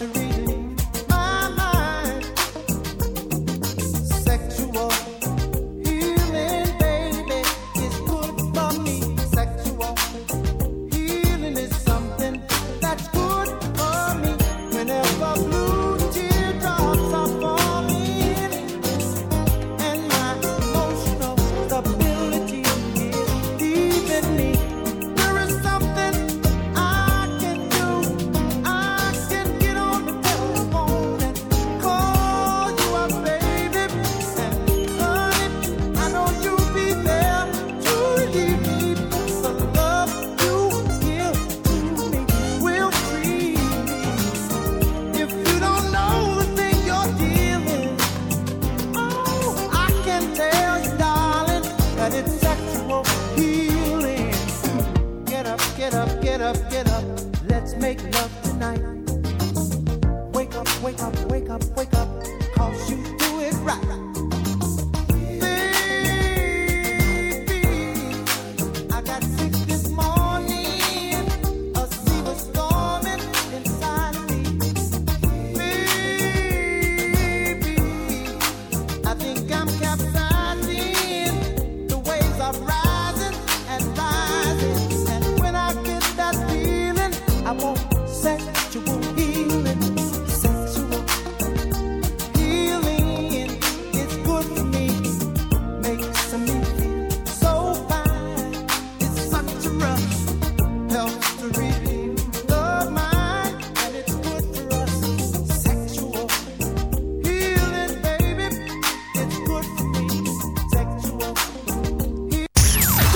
mystery.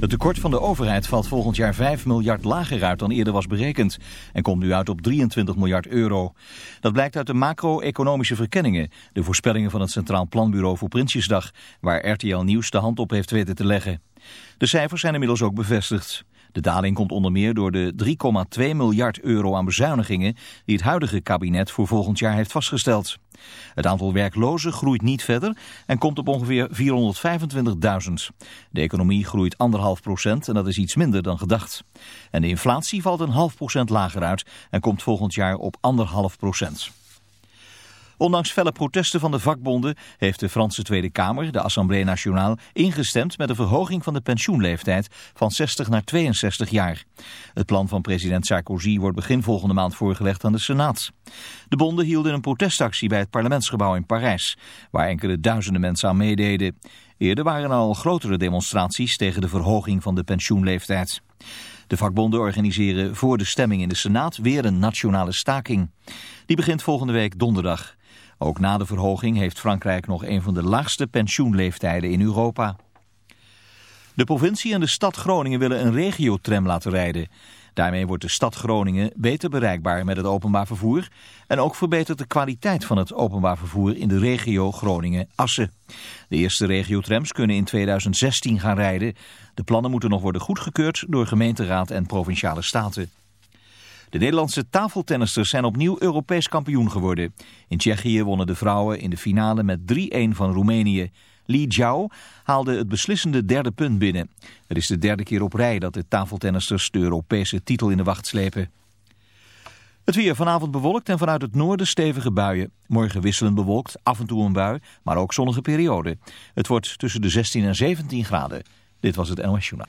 Het tekort van de overheid valt volgend jaar 5 miljard lager uit dan eerder was berekend. En komt nu uit op 23 miljard euro. Dat blijkt uit de macro-economische verkenningen. De voorspellingen van het Centraal Planbureau voor Prinsjesdag. Waar RTL Nieuws de hand op heeft weten te leggen. De cijfers zijn inmiddels ook bevestigd. De daling komt onder meer door de 3,2 miljard euro aan bezuinigingen die het huidige kabinet voor volgend jaar heeft vastgesteld. Het aantal werklozen groeit niet verder en komt op ongeveer 425.000. De economie groeit 1,5 procent en dat is iets minder dan gedacht. En de inflatie valt een half procent lager uit en komt volgend jaar op 1,5 procent. Ondanks felle protesten van de vakbonden heeft de Franse Tweede Kamer, de Assemblée Nationale, ingestemd met een verhoging van de pensioenleeftijd van 60 naar 62 jaar. Het plan van president Sarkozy wordt begin volgende maand voorgelegd aan de Senaat. De bonden hielden een protestactie bij het parlementsgebouw in Parijs, waar enkele duizenden mensen aan meededen. Eerder waren er al grotere demonstraties tegen de verhoging van de pensioenleeftijd. De vakbonden organiseren voor de stemming in de Senaat weer een nationale staking. Die begint volgende week donderdag. Ook na de verhoging heeft Frankrijk nog een van de laagste pensioenleeftijden in Europa. De provincie en de stad Groningen willen een regiotram laten rijden. Daarmee wordt de stad Groningen beter bereikbaar met het openbaar vervoer... en ook verbetert de kwaliteit van het openbaar vervoer in de regio Groningen-Assen. De eerste regiotrams kunnen in 2016 gaan rijden. De plannen moeten nog worden goedgekeurd door gemeenteraad en provinciale staten. De Nederlandse tafeltennisters zijn opnieuw Europees kampioen geworden. In Tsjechië wonnen de vrouwen in de finale met 3-1 van Roemenië. Li Jiao haalde het beslissende derde punt binnen. Het is de derde keer op rij dat de tafeltennisters de Europese titel in de wacht slepen. Het weer vanavond bewolkt en vanuit het noorden stevige buien. Morgen wisselend bewolkt, af en toe een bui, maar ook zonnige periode. Het wordt tussen de 16 en 17 graden. Dit was het NOS Journaal.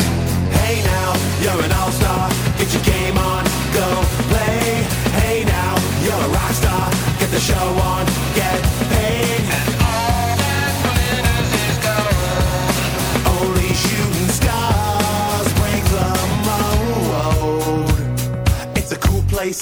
Hey now, you're an all-star. Get your game on, go play. Hey now, you're a rock star. Get the show on, get paid. And all that glitters is gold. Only shooting stars break the mold. It's a cool place,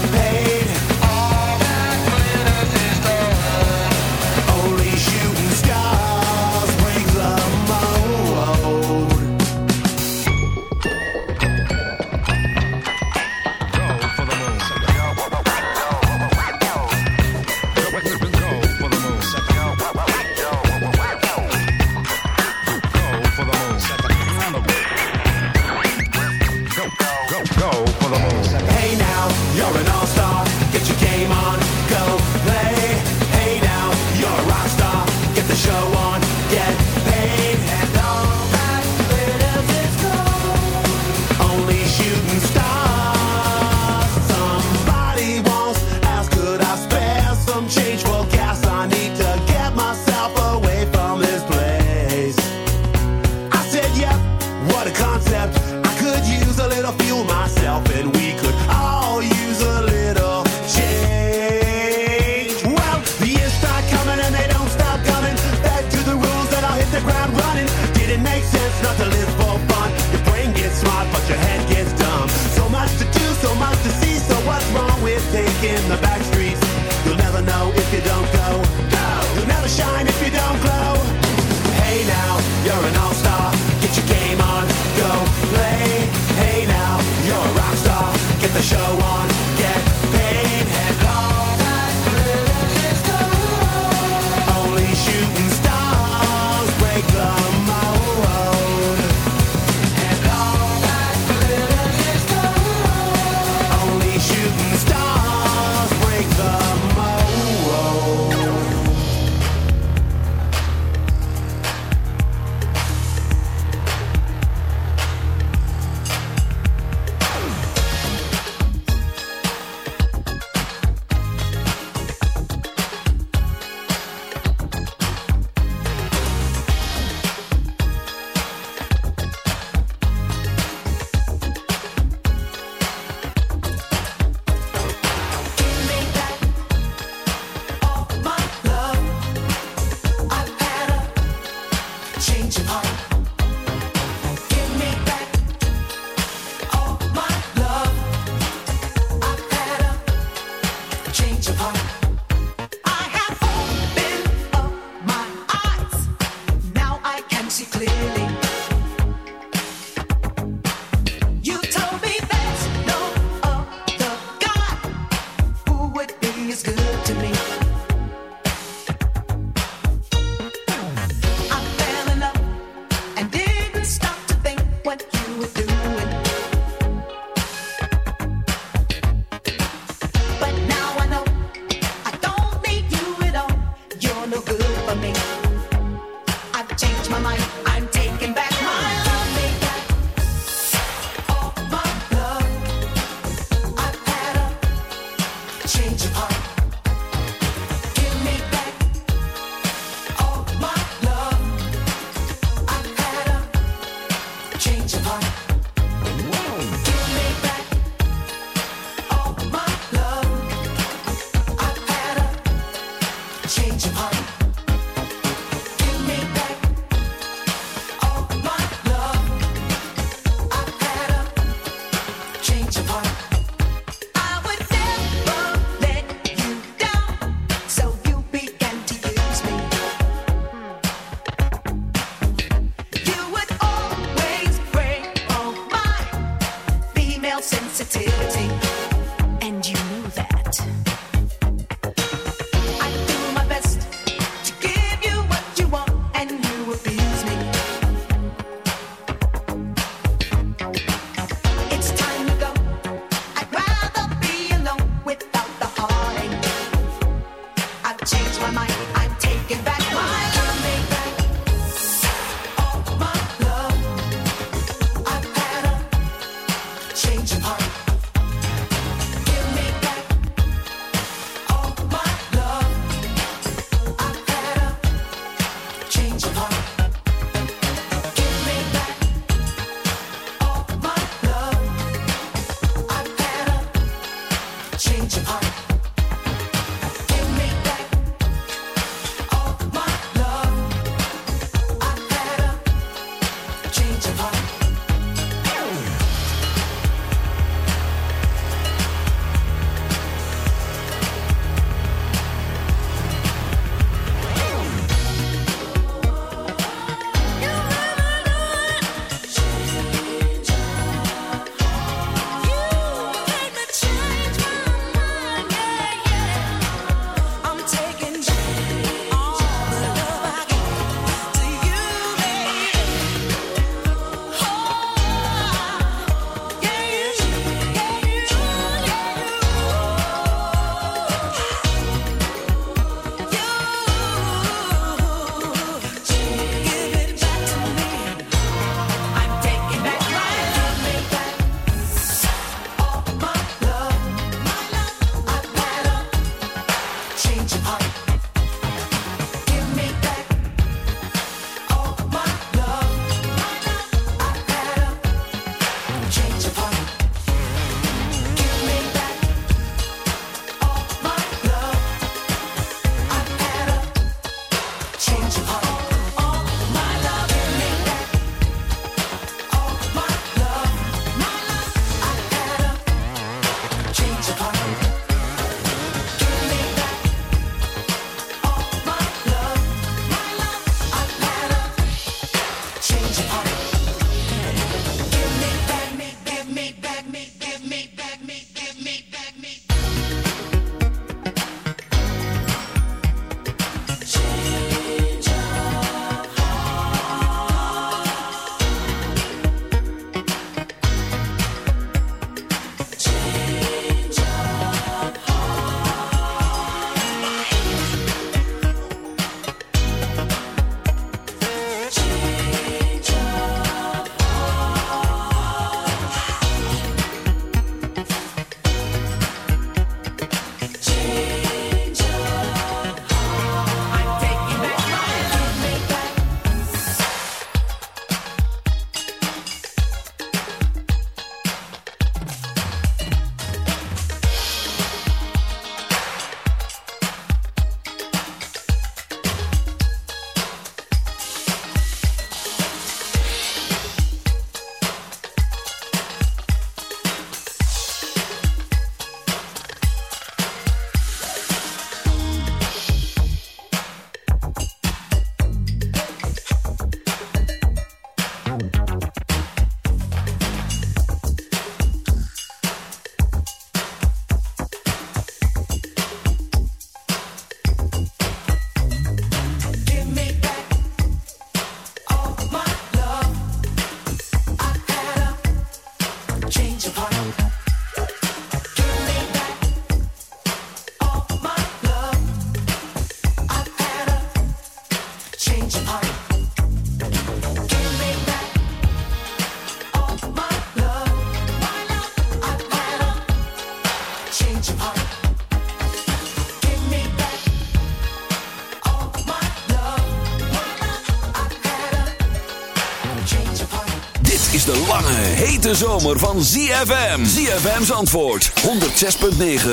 hete zomer van ZFM. ZFM's antwoord, 106.9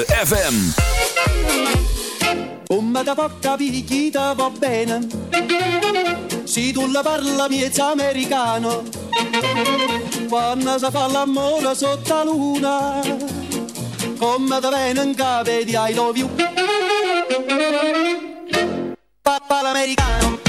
FM. Come da porta picchita va bene. Se tu la parla miezza americano. Quando si fa l'amore sotto la luna Come da bene di I love you Papà l'americano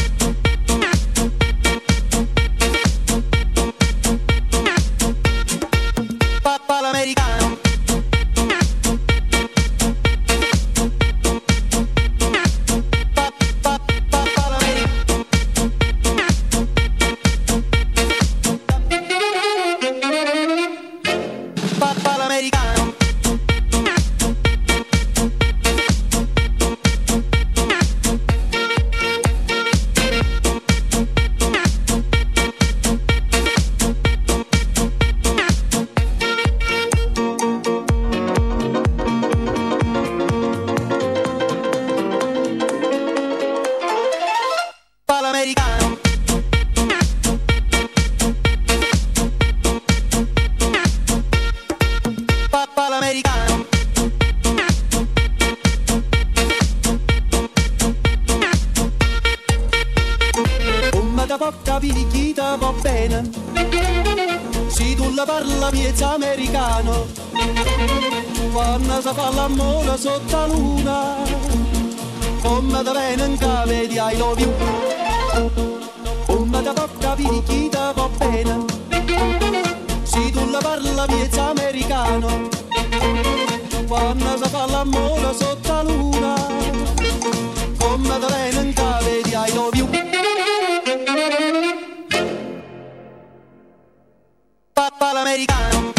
Papa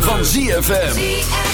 van ZFM.